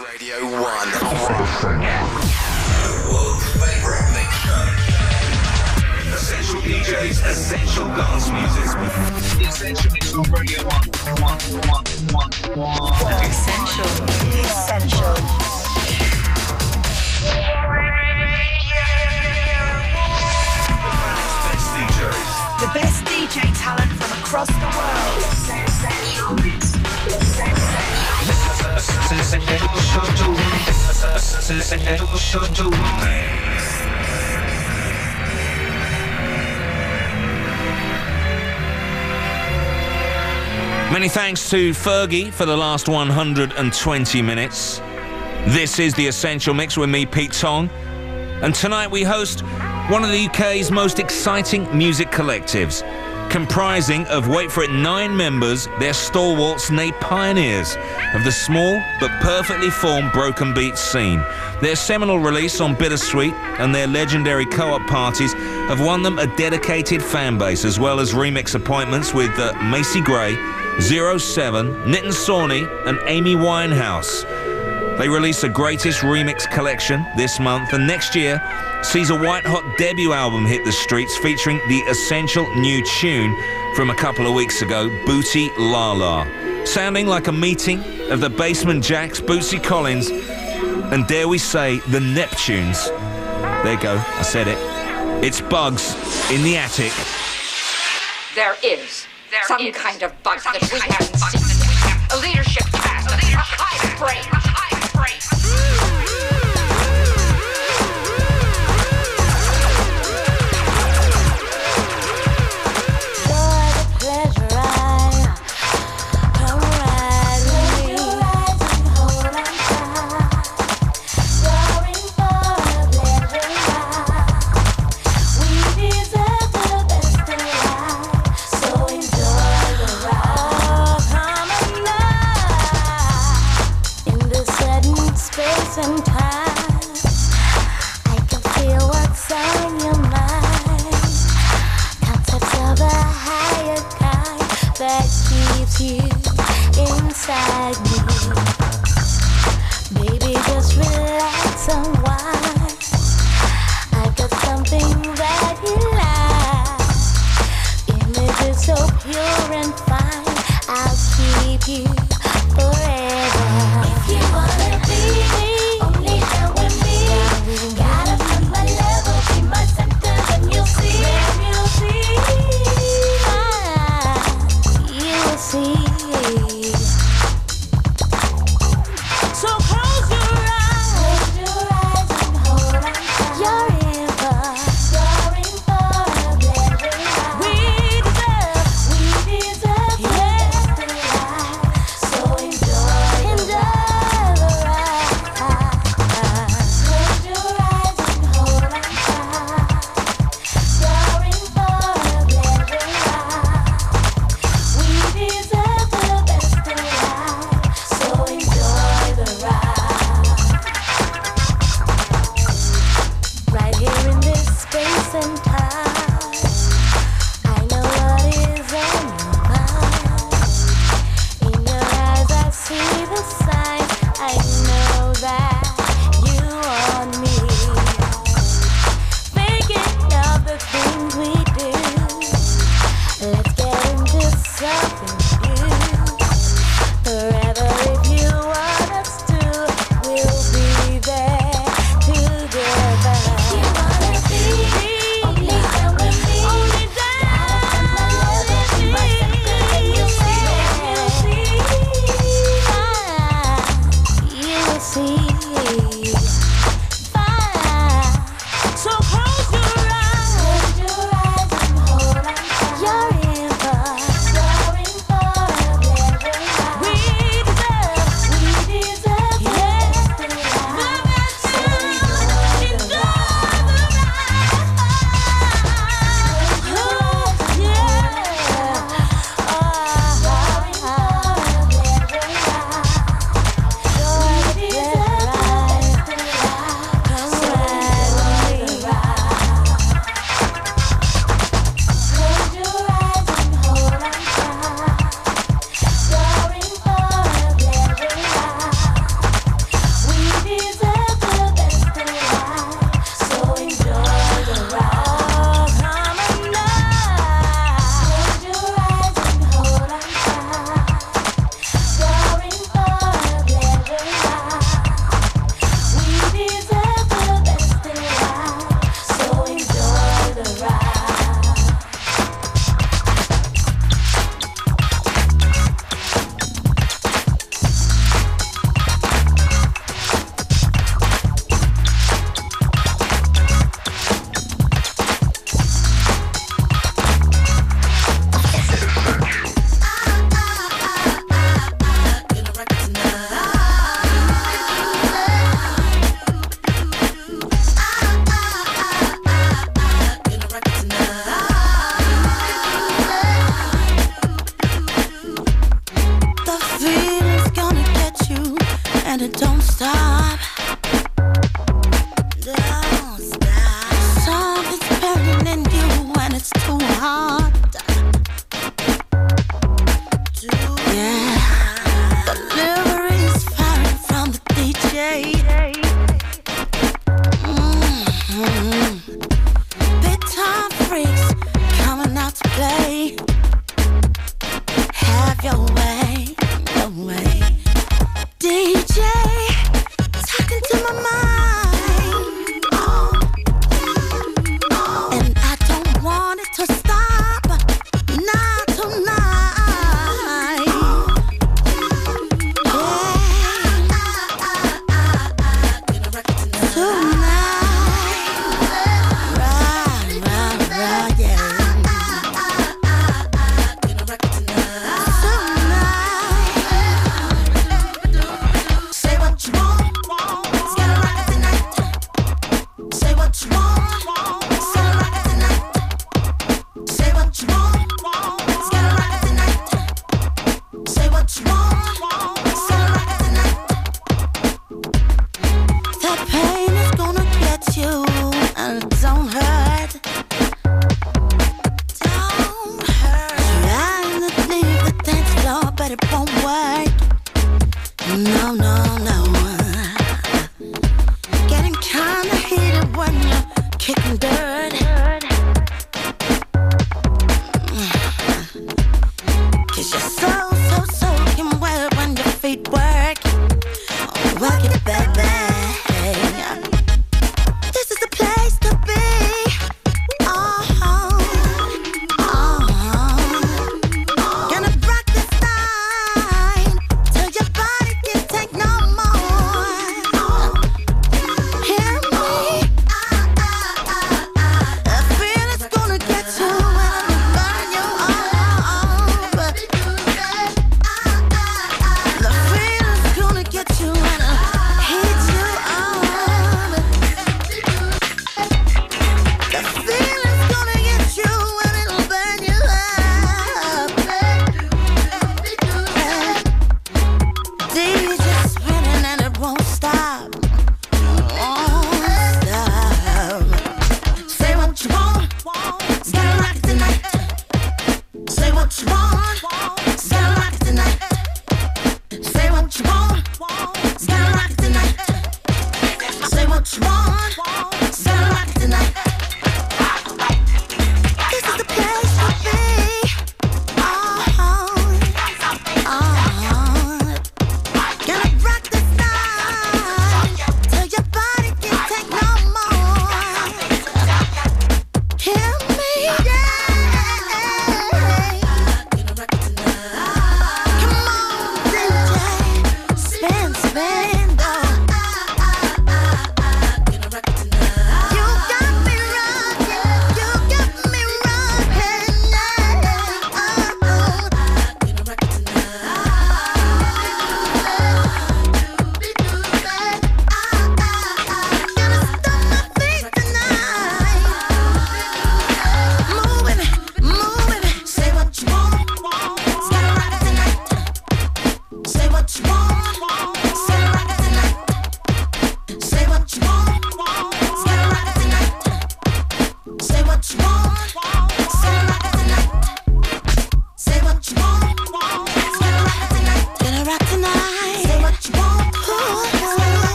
Radio 1. World's favorite mix show. Essential DJs, essential dance music. Essential Mix on Radio 1. 1, 1, 1, 1. Essential. Essential. The best DJ talent from across the world. Essential. Many thanks to Fergie for the last 120 minutes. This is the Essential Mix with me, Pete Tong. And tonight we host one of the UK's most exciting music collectives, comprising of, wait for it, nine members, they're stalwarts they pioneers of the small but perfectly formed broken beat scene. Their seminal release on Bitasweet and their legendary co-op parties have won them a dedicated fan base, as well as remix appointments with uh, Macy Gray, Zero Seven, Nitin Sawhney, and Amy Winehouse. They release a greatest remix collection this month, and next year sees a white hot debut album hit the streets featuring the essential new tune from a couple of weeks ago, Booty La La. Sounding like a meeting of the Basement Jaxx, Bootsy Collins, and dare we say, the Neptunes. There you go, I said it. It's Bugz in the Attic. There is some kind of bug that we haven't seen. A leadership task, a high brain, a high brain. I No, no,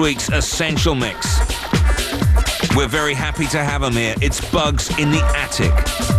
week's Essential Mix. We're very happy to have him here. It's Bugz in the Attic.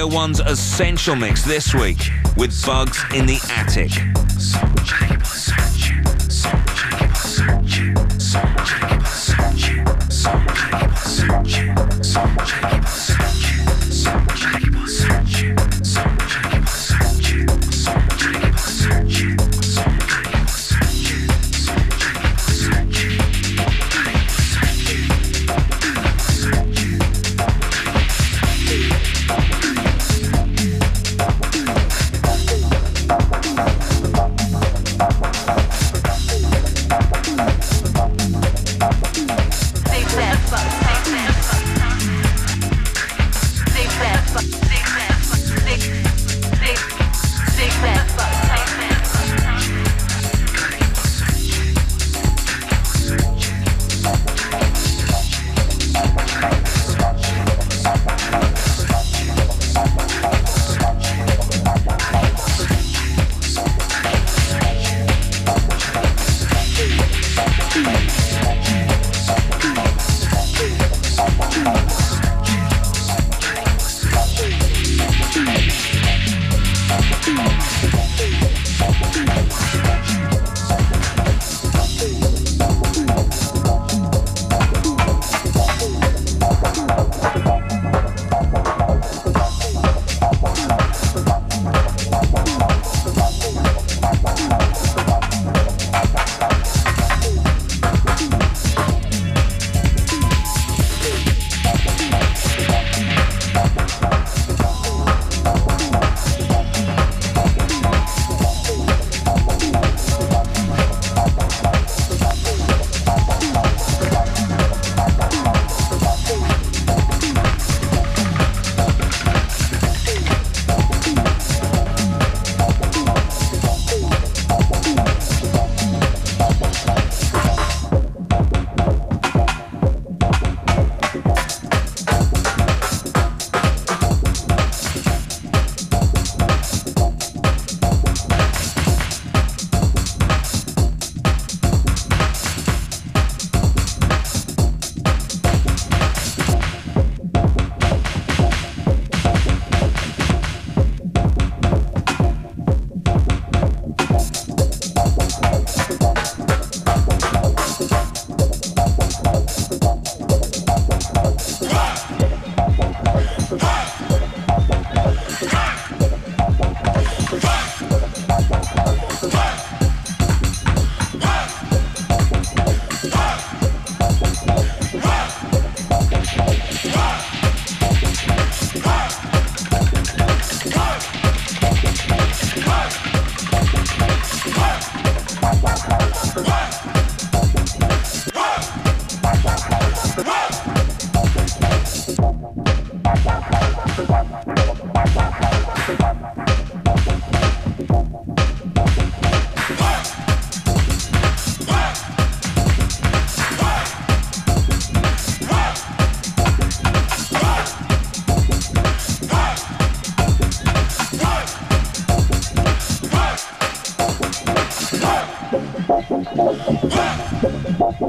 Radio 1's Essential Mix this week with Bugz in the Attic.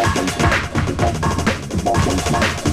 Thank you.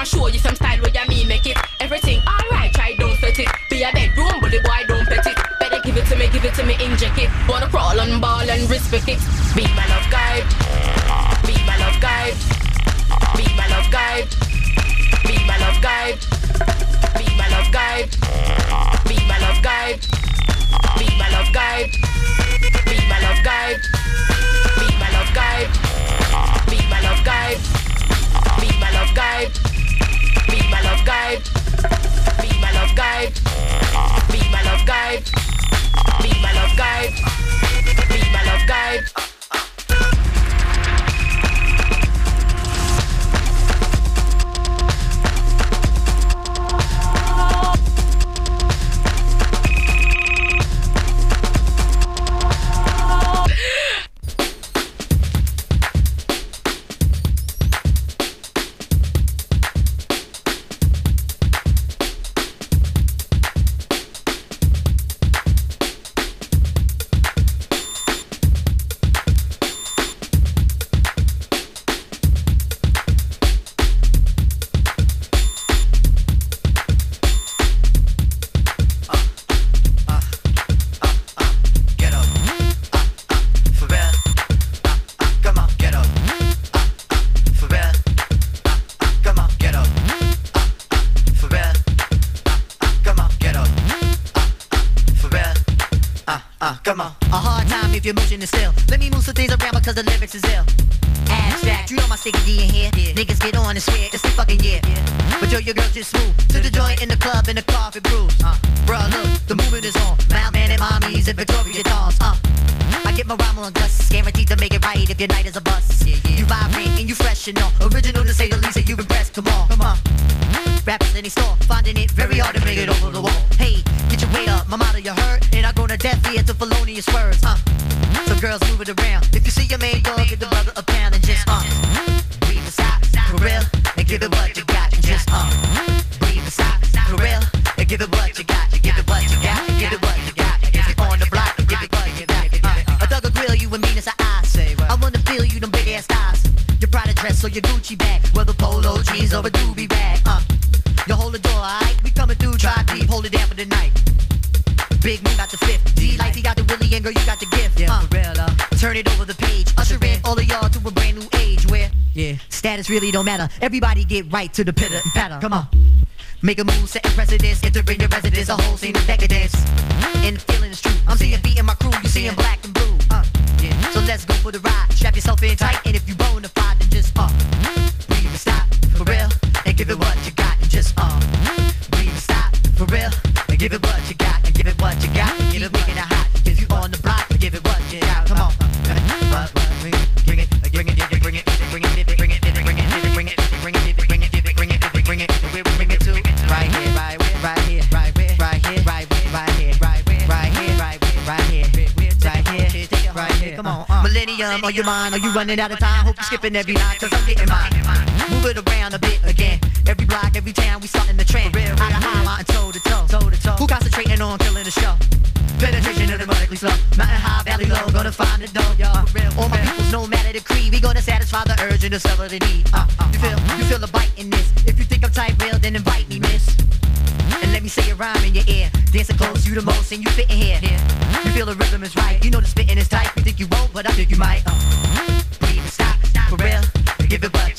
Can't show you some style where ya me make it. Everything alright, try don't set it. Be a bedroom, bully boy don't pet it. Better give it to me, give it to me, inject it. Wanna crawl and ball and respect it. Be my love guide. Be my love guide. Be my love guide. Be my love guide. Be my love guide. guide. Be my love guide. get right to the pitter patter. Come uh. on. Make a move, setting precedence, entering your residence, a whole scene of decadence. on your mind? Are you running out of time? Hope you're skipping every line, cause I'm getting mine. Move it around a bit again. Every block, every town, we starting the trend. Out of high mountain, toe to toe, toe to toe. Who concentrating on killing the show? Penetration automatically slow. Mountain high, valley low, gonna find the dough, y'all. All my people's no matter the creed, we gonna satisfy the earth the celebrity. Uh, uh, you feel, you feel the bite in this. If you think I'm tight, real, then invite me, miss. And let me say a rhyme in your ear. Dancing close, you the most, and you fit in here. You feel the rhythm is right. You know the spitting is tight. You think you won't, but I think you might. Uh, stop, stop for real. Give it but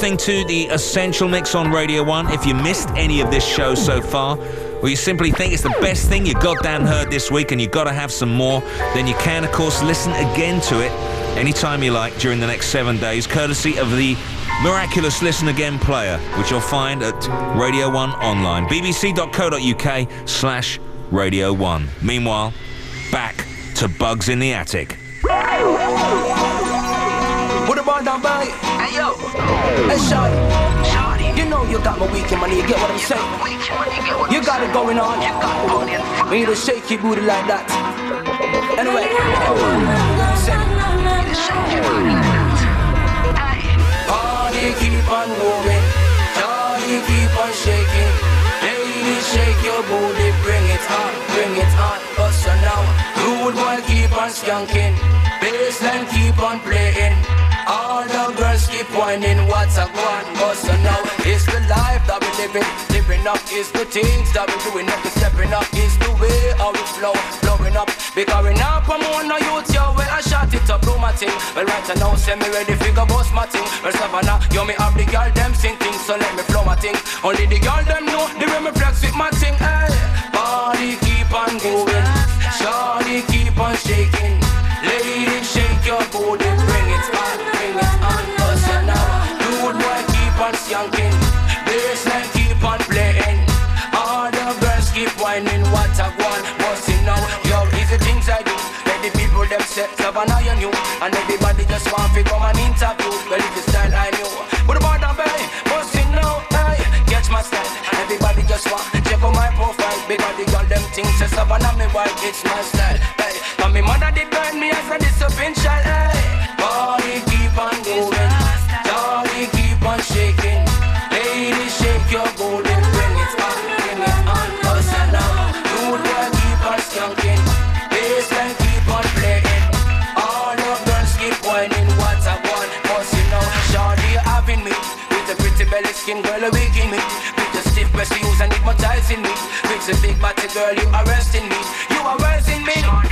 listening to the Essential Mix on Radio 1. If you missed any of this show so far, or you simply think it's the best thing you goddamn heard this week and you gotta have some more, then you can, of course, listen again to it anytime you like during the next seven days, courtesy of the miraculous Listen Again player, which you'll find at Radio 1 online, bbc.co.uk slash Radio 1. Meanwhile, back to Bugz in the Attic. What about that boy? Hey shawty, shawty. You know you got my weekend money. You get what I'm saying? You got it going on. We need to shake your booty like that. Anyway, party keep on moving, party keep on shaking. Ladies, shake your booty, bring it on, bring it on. Bust now, rude boy keep on skanking, bassline keep on playing. All the girls keep whining, what's a one? Bust her now, it's the life that we living, living up is the things that we doing up, the stepping up is the way how we flow, blowing up. Because we now promote no youth, yo, well I shot it up, do my thing. Well right now, send me ready, figure bust my thing. Well Savannah, yo me have the girl them sing things, so let me flow my thing. Only the girl them know the way me flex with my thing. Hey, body keep on moving, shawty keep on shaking. Ladies shake your booty, bring it on, bring it on. Cause you know, dude boy keep on skanking, bassline keep on playing. All the girls keep whining, what I want, busting now. Yo, is the things I do. Let the people them set Savannah you and everybody just want to come and interview. Well, it's the style I knew. What about that baby? Busting now, hey, catch my style. And everybody just want check out my profile because the girl them things say Savannah me white, it's my style. And me mother did burn me as a discipline eh. child. Hey, body keep on moving, body keep on shaking. Ladies shake your booty, bring it on, bring it on. Cause I know, dude boy keep on skanking, bassline keep on playing. All the girls keep whining, what I want. Cause you know, shawty having me with a pretty belly skin girl a waking me. With the stiff breast you use and hypnotizing me. With the big body girl you arresting me. You arresting me.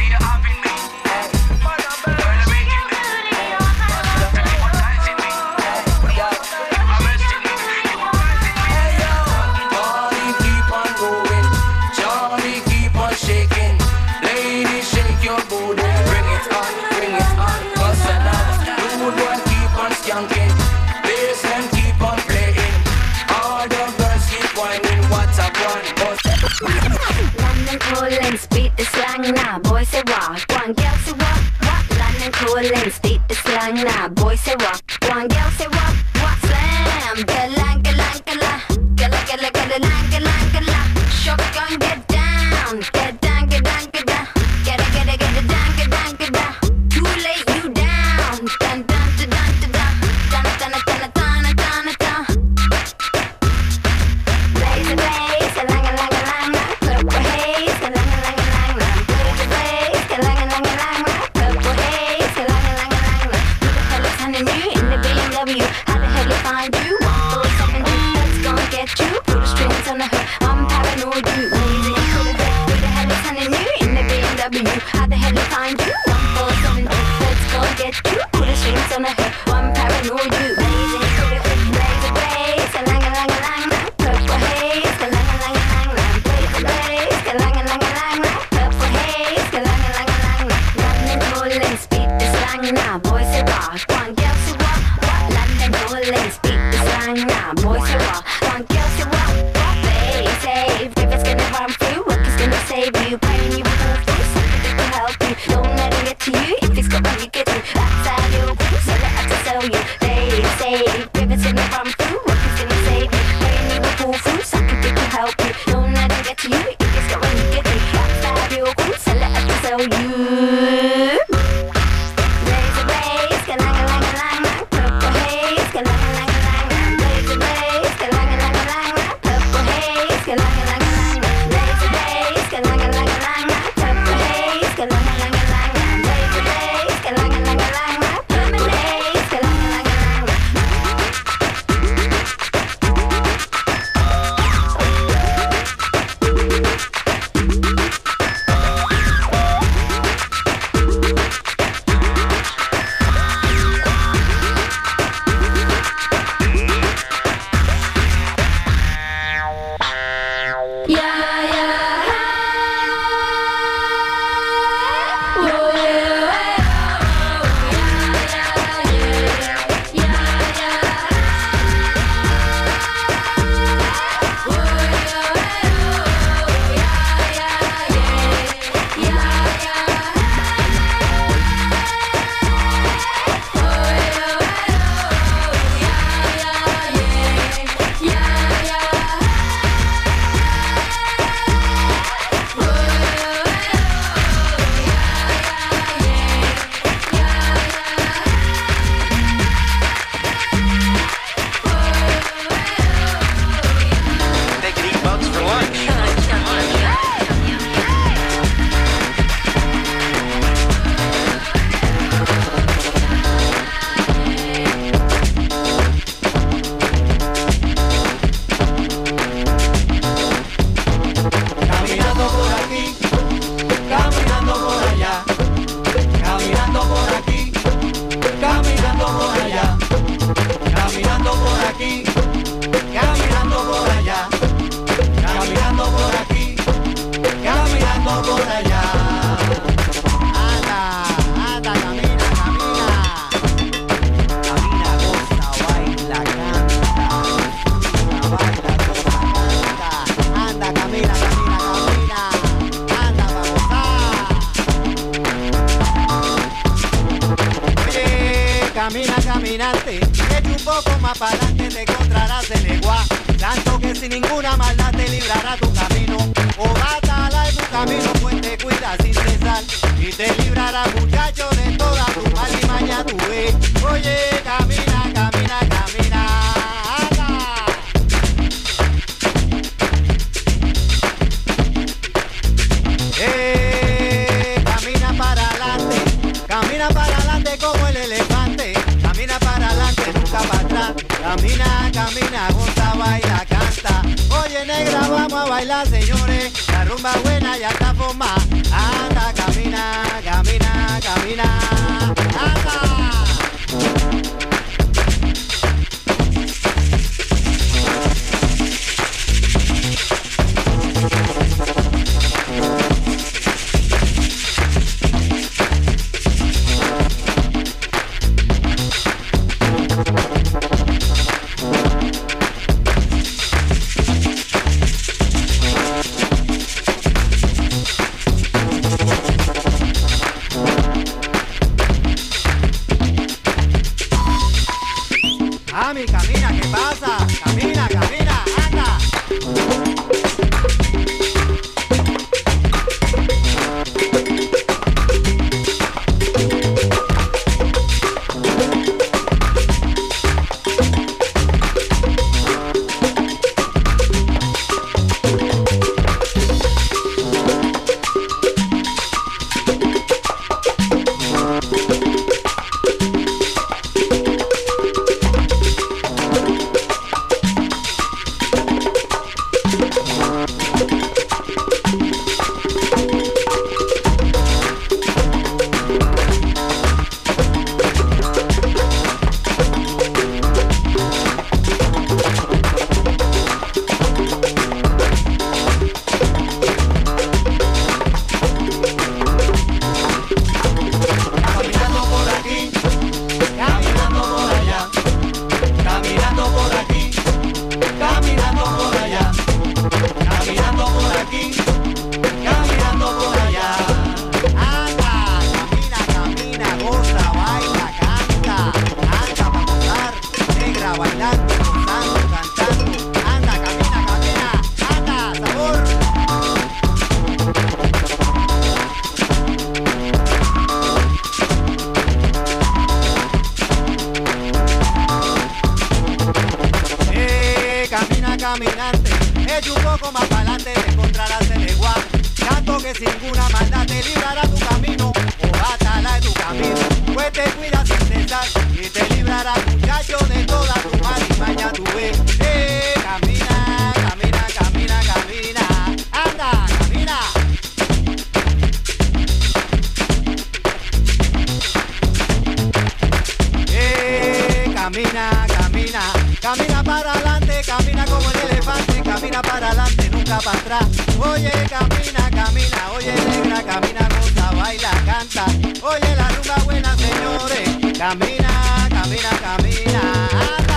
nunca para atrás. Oye, camina, camina, oye, negra, camina, ruta, baila, canta. Oye, la rumba buena, señores, camina, camina, camina.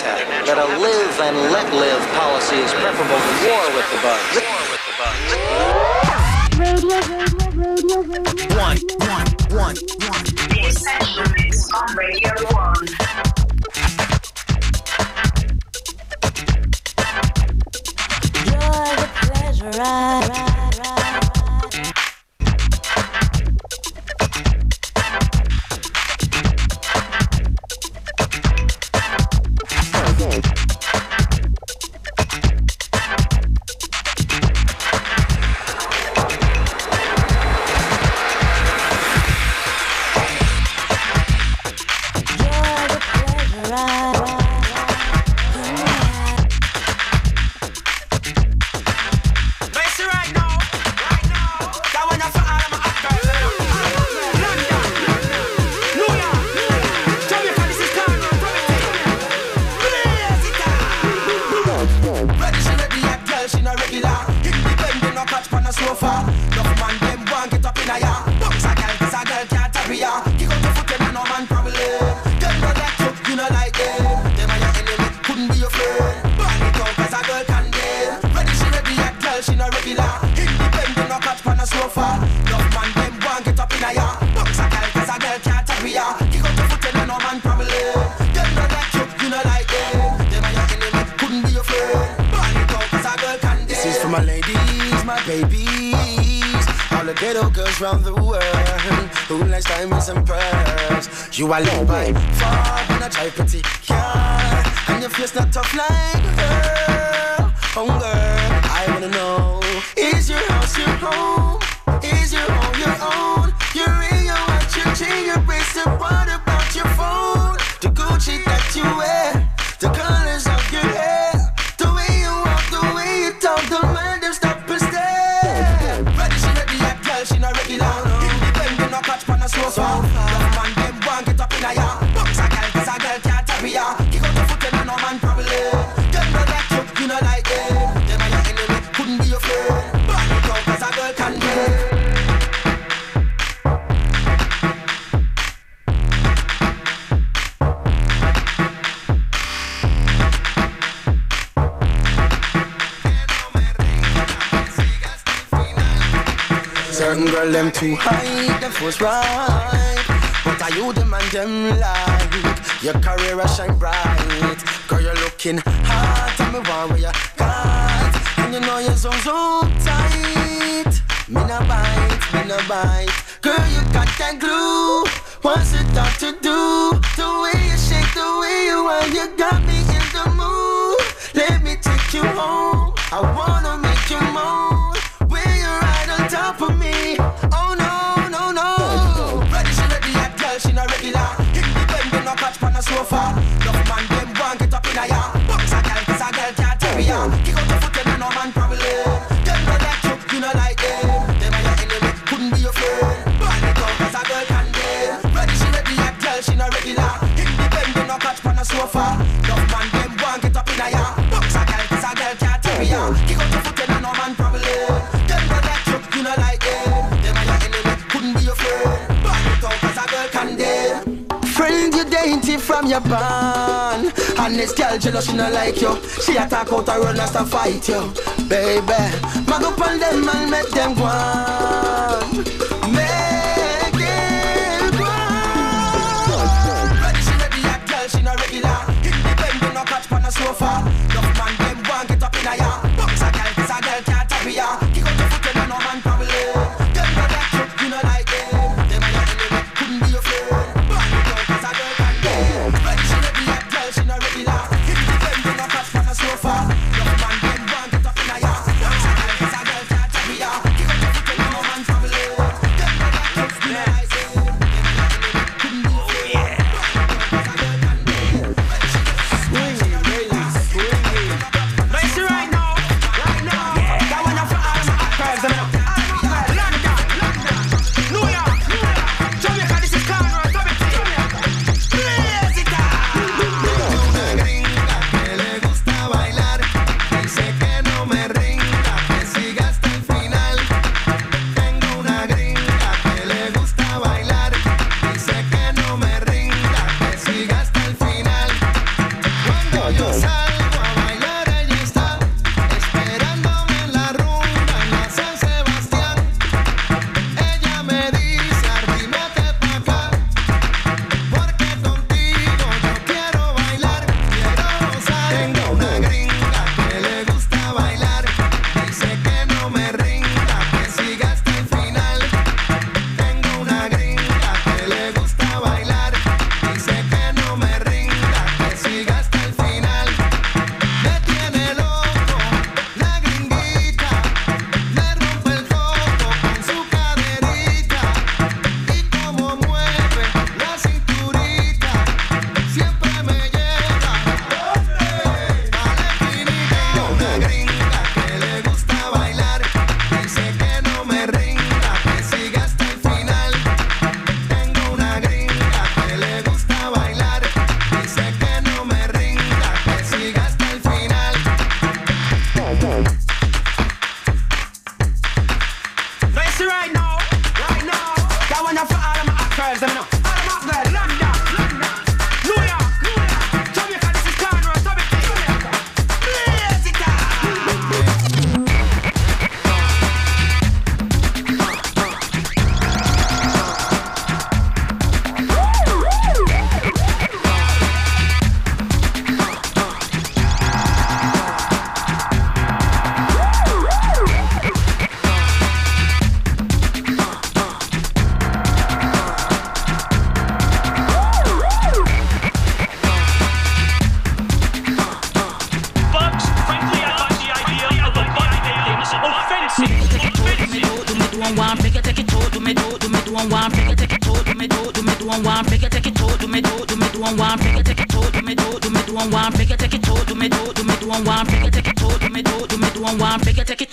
habitat that a live and let live policy is preferable too high, the force right. But are you demanding them like? Your career shine bright. Girl, you're looking hot, tell me why where you got. And you know your zone so tight. Me no bite, me no bite. Girl, you got that glue. What's it got to do? The way you shake, the way you are, you got me in the mood. Let me take you home. I wanna make you moan. When you're right on top of me. Katastrophe. Doch man from your. And this girl jealous, she not like you. She attack out and run us to fight you, baby. Mag up on them and make them go. Make them go. But she not the girl, she not regular. Hit the bend, catch on the sofa.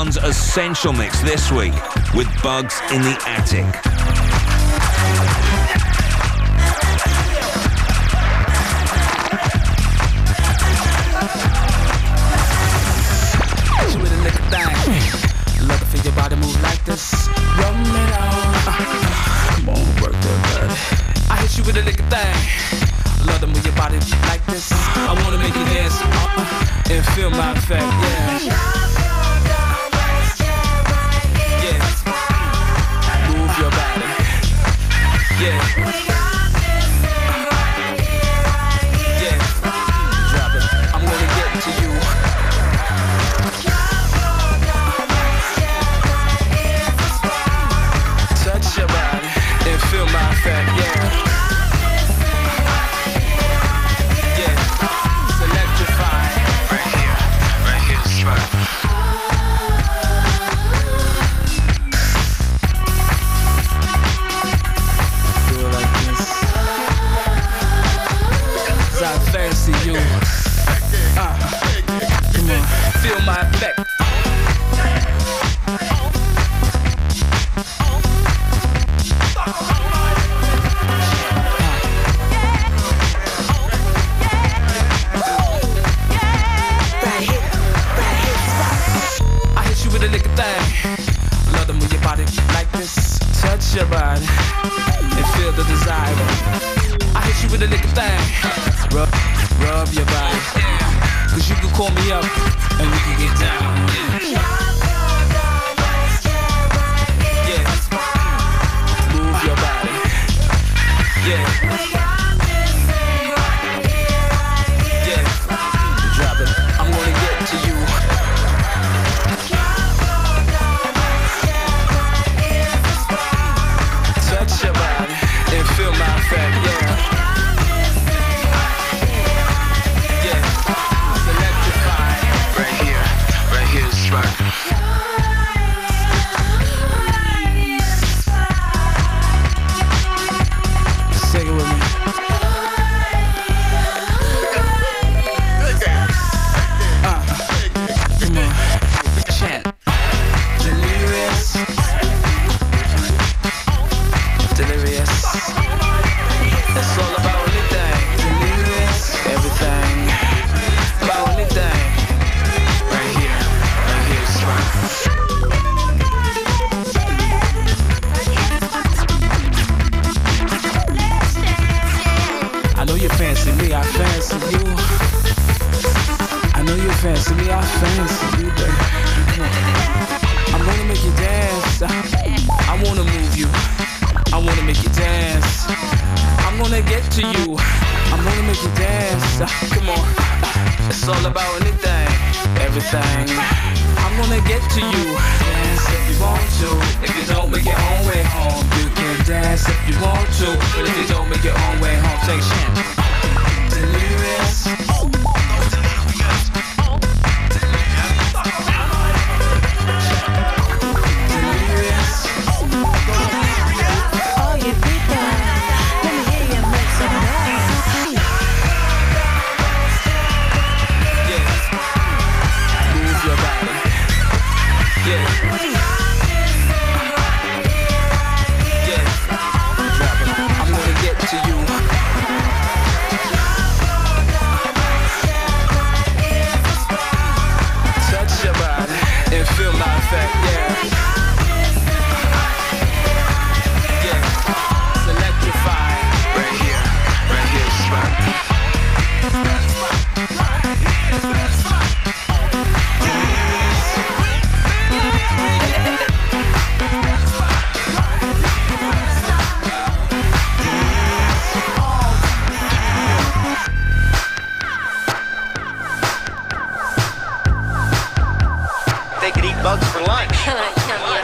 One's Essential Mix this week with Bugz in the Attic. Bugs for lunch.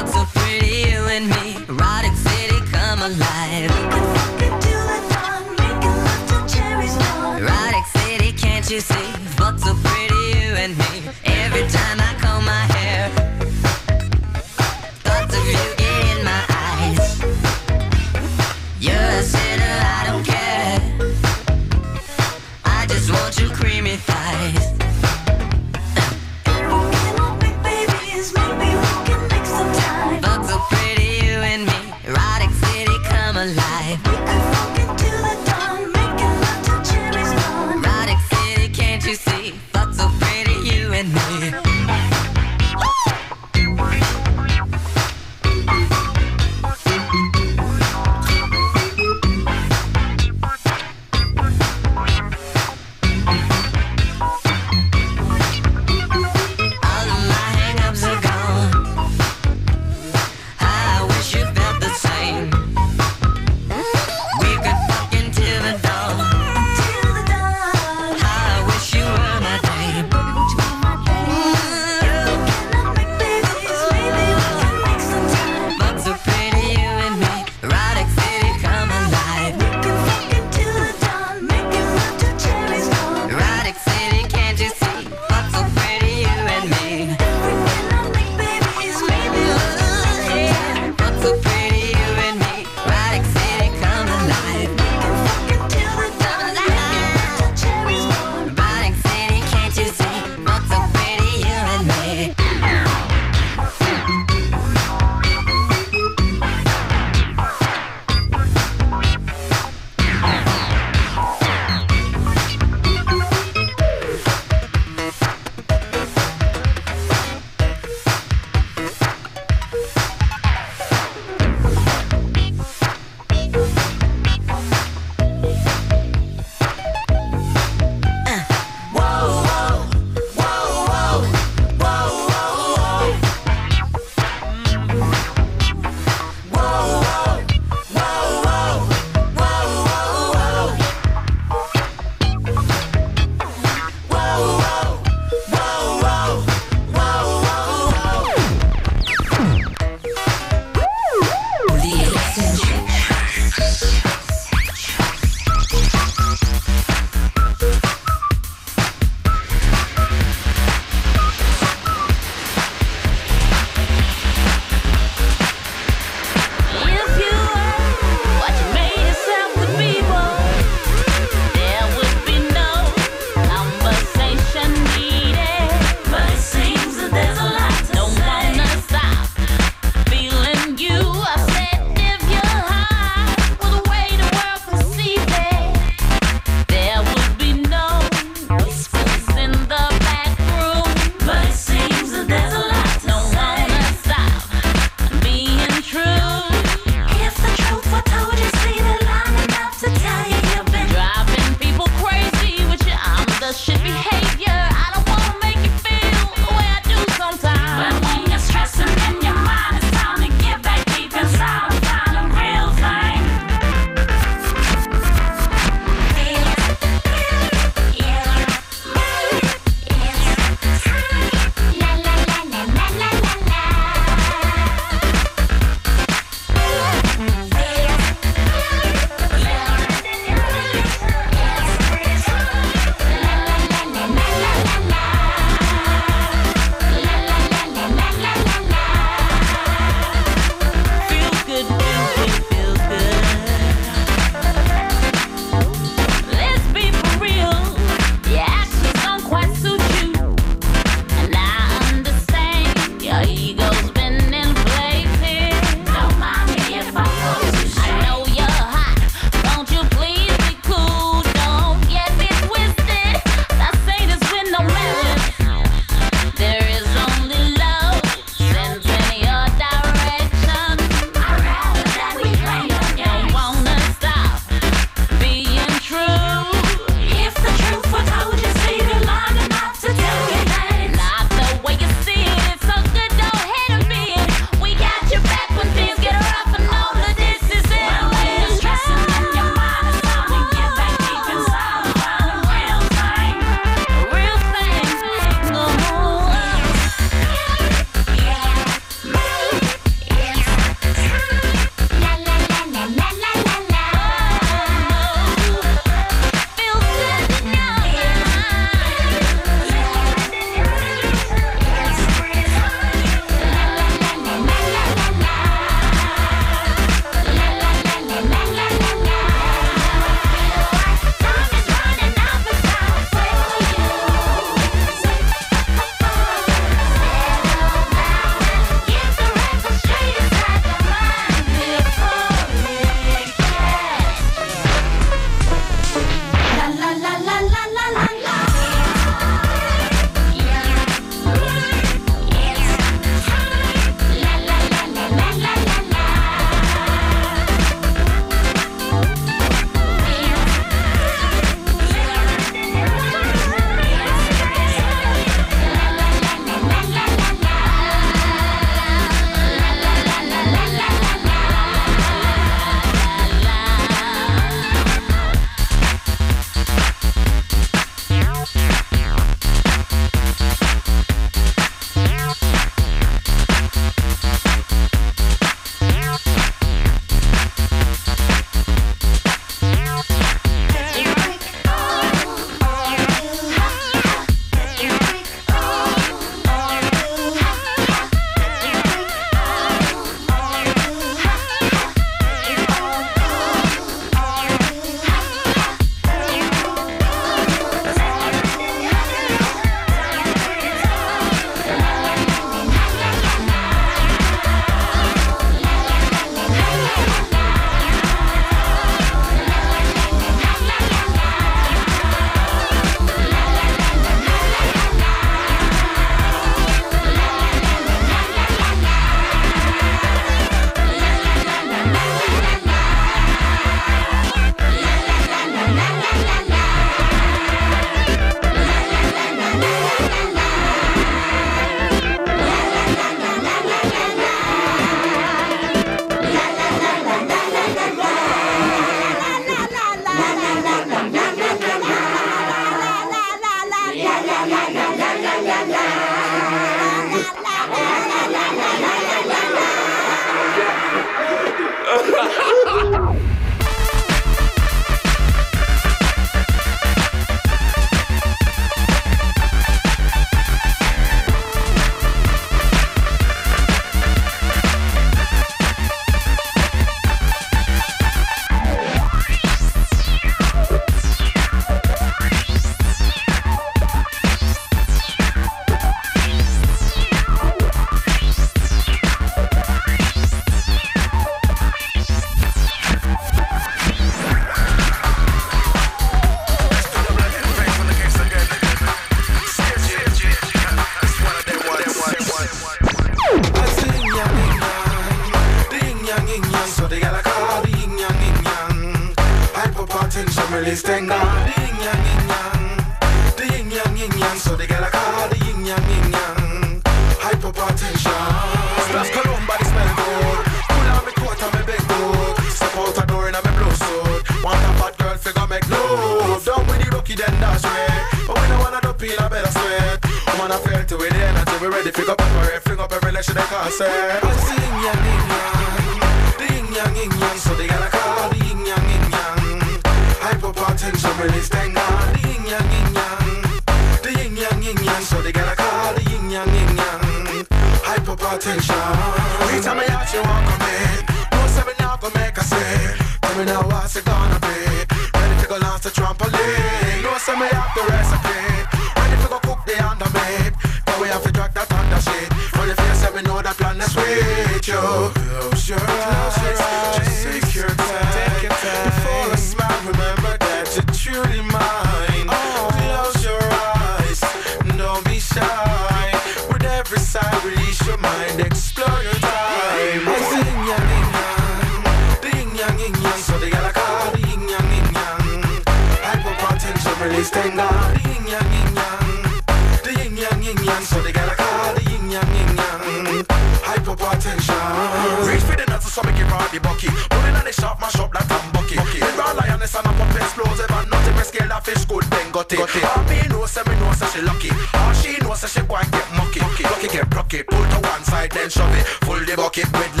got it. Got it. All say me say she lucky. All she knows say she go and get mucky. Lucky get lucky. Pull to one side, then shove it. Full the bucket with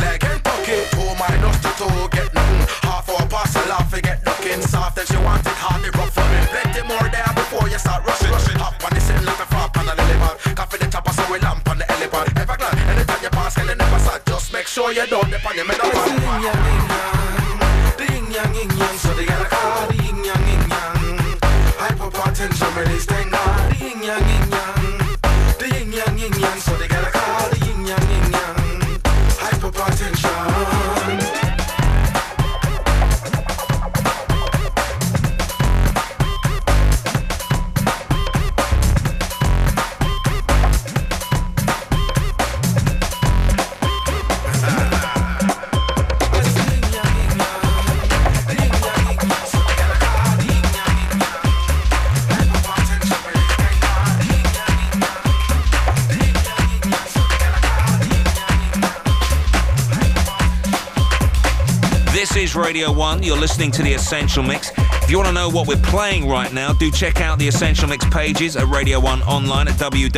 Radio 1. You're listening to The Essential Mix. If you want to know what we're playing right now, do check out The Essential Mix pages at Radio 1 online at www.bbc.co.uk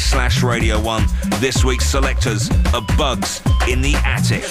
slash Radio 1. This week's selectors are Bugz in the Attic.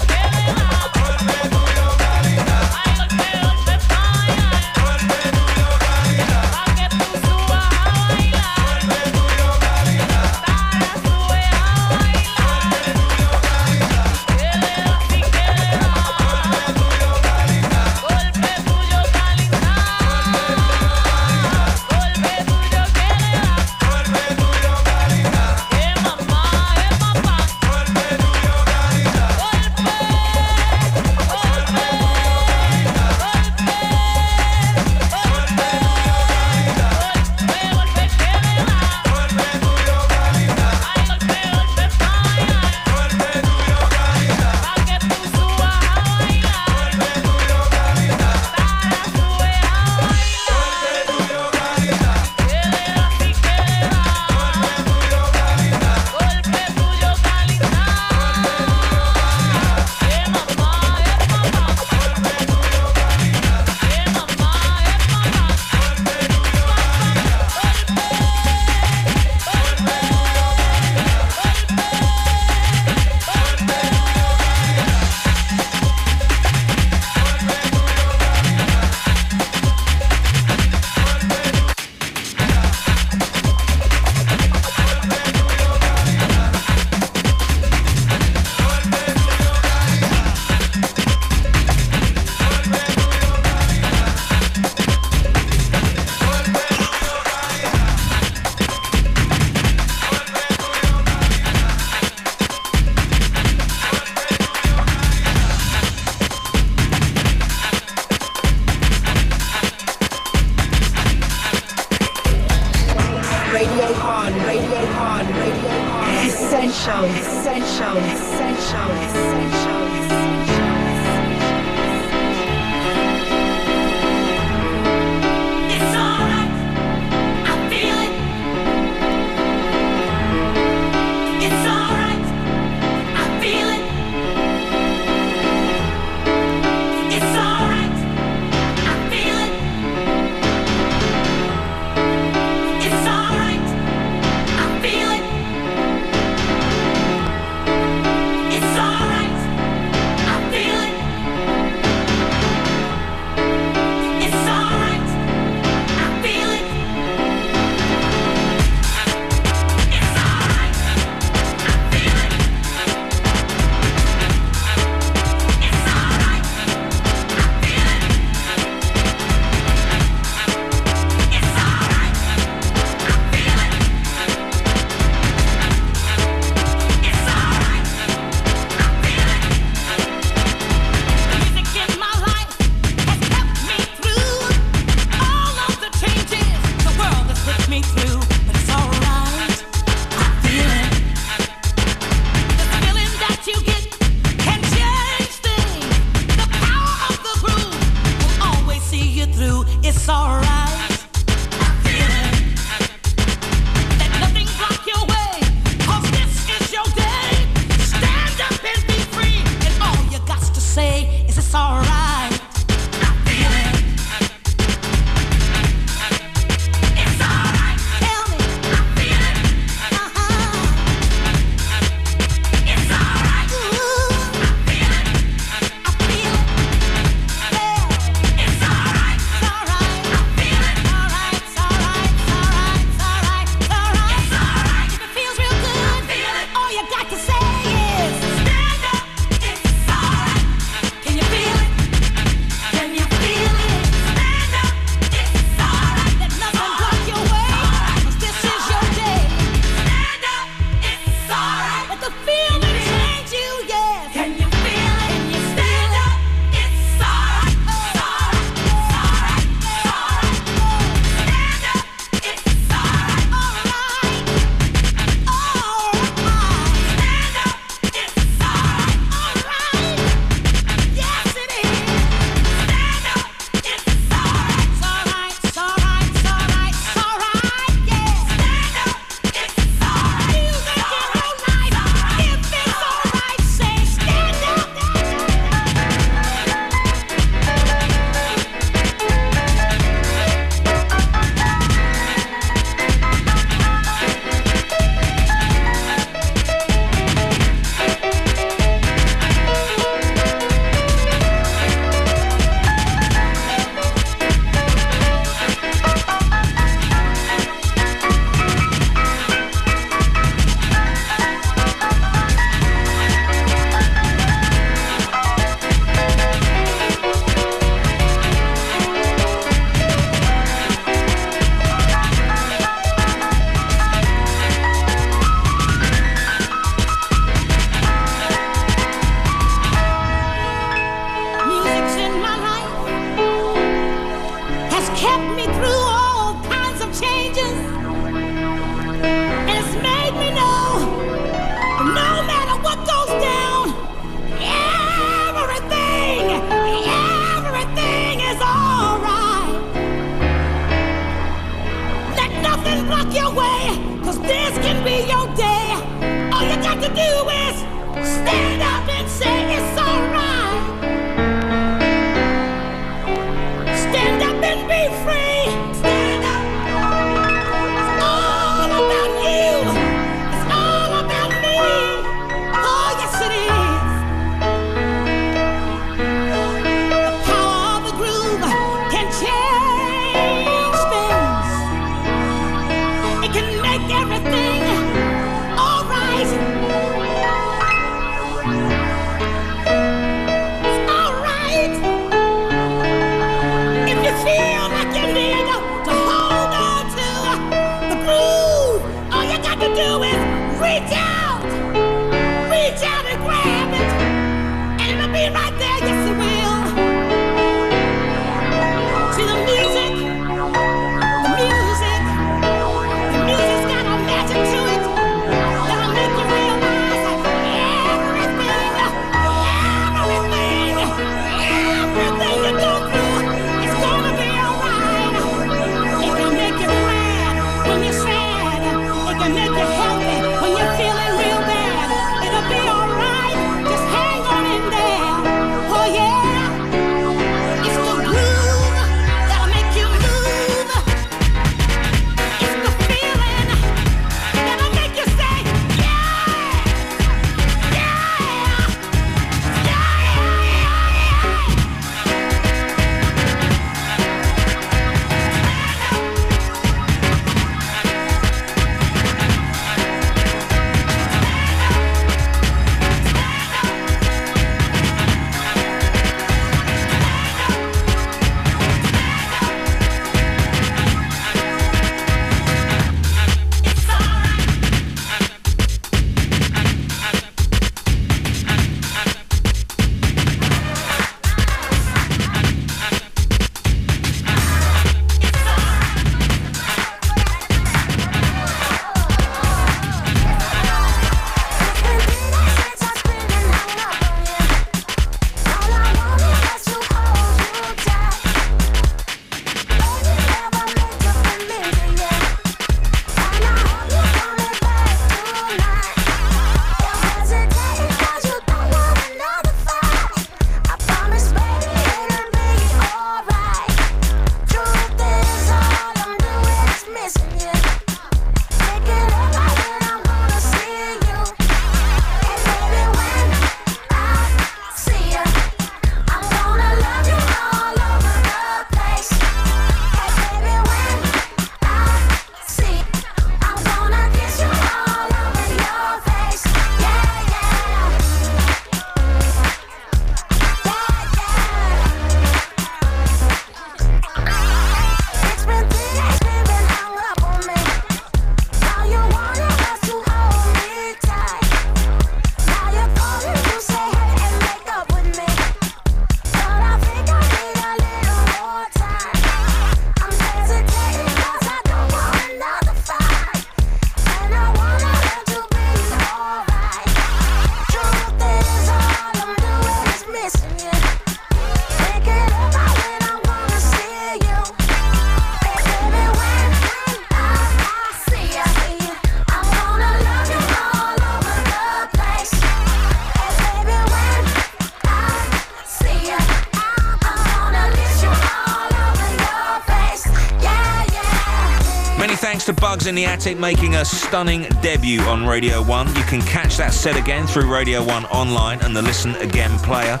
Bugz in the Attic making a stunning debut on Radio 1. You can catch that set again through Radio 1 online and the Listen Again player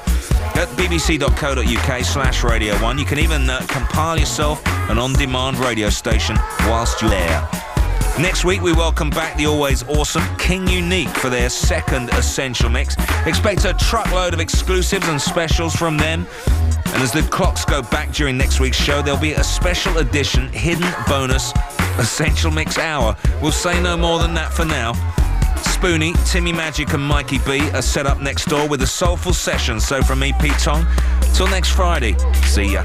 at bbc.co.uk slash Radio 1. You can even uh, compile yourself an on-demand radio station whilst you're there. Next week, we welcome back the always awesome King Unique for their second Essential Mix. Expect a truckload of exclusives and specials from them. And as the clocks go back during next week's show, there'll be a special edition hidden bonus Essential Mix Hour. We'll say no more than that for now. Spoony, Timmy Magic, and Mikee B are set up next door with a soulful session. So from me, Pete Tong, till next Friday, see ya.